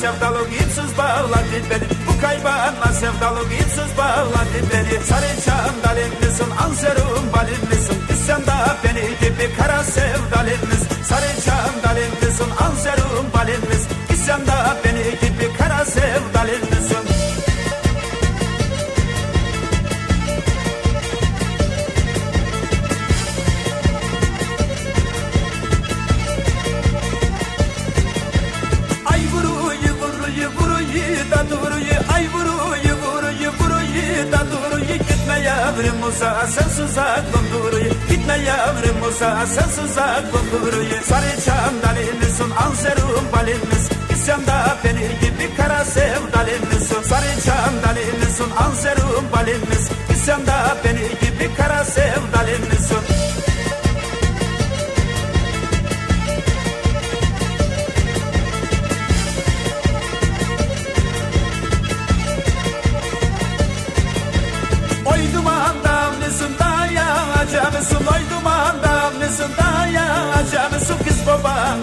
sevdalı ipsiz bağladı beni Bu kaybana sevdalı ipsiz bağladı beni Sarı çandalim misin yavrum Musa sensiz aklım duruyu Gitme yavrum Musa sensiz aklım duruyu Sarı çandalin misin anserum balin misin Sen de beni gibi kara sevdalin misin Sarı çandalin misin anserum balin misin Sen de beni gibi kara sevdalin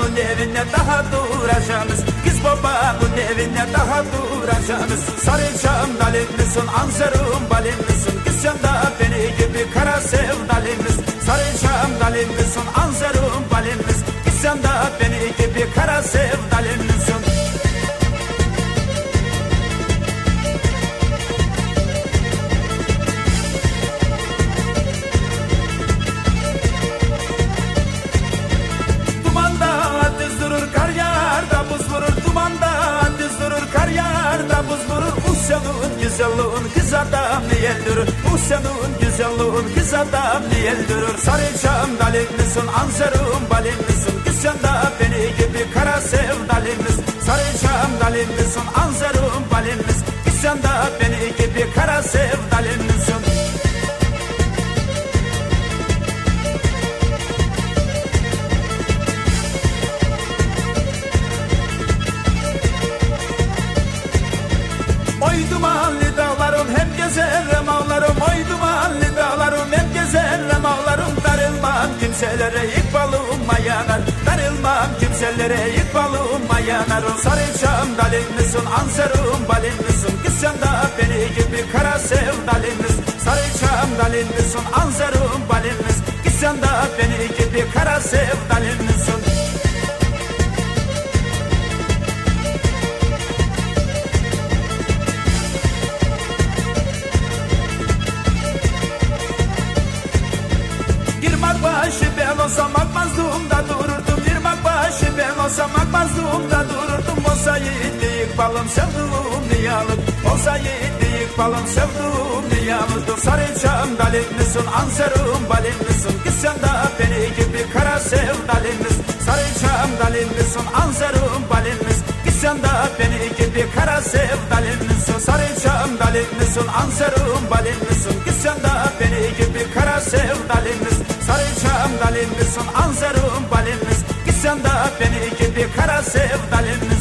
babanın evine daha duracak mısın Kız babanın evine daha duracak mısın Sarı çamdalin misin anserum balin misin? Kız sen beni gibi kara sevdalin misin? Sarı çamdalin misin anserum balin misin? Kız sen beni gibi kara sevdalin güzelliğin kız adam niyeldir Bu senin güzelliğin kız adam niyeldir Sarı çamdalin misin anserum balin dumanlı dağlarım hem gezerim ağlarım. Oy dumanlı dağlarım hem gezerim ağlarım. Darılmam kimselere ikbalım yanar Darılmam kimselere ikbalım yanar Sarı çamdalin misin? Anserum balin misin? Kız sen beni gibi kara sevdalin olsam akmazdım da dururdum Girmek başı ben olsam akmazdım da dururdum. Olsa yiğitlik balım sevduğum niyalık Olsa yiğitlik balım sevduğum niyalık Sarı çamdalin misin? Anserum balin misin? Ki sen de beni gibi kara sevdalin misin? Sarı çamdalin misin? Anserum balin misin? Ki sen de beni gibi kara sevdalin misin Sarı çamdalin misin anserum balin misin sen de beni gibi kara sevdalin misin Sarı çamdalin misin anserum balin misin sen de beni gibi kara sevdalin misin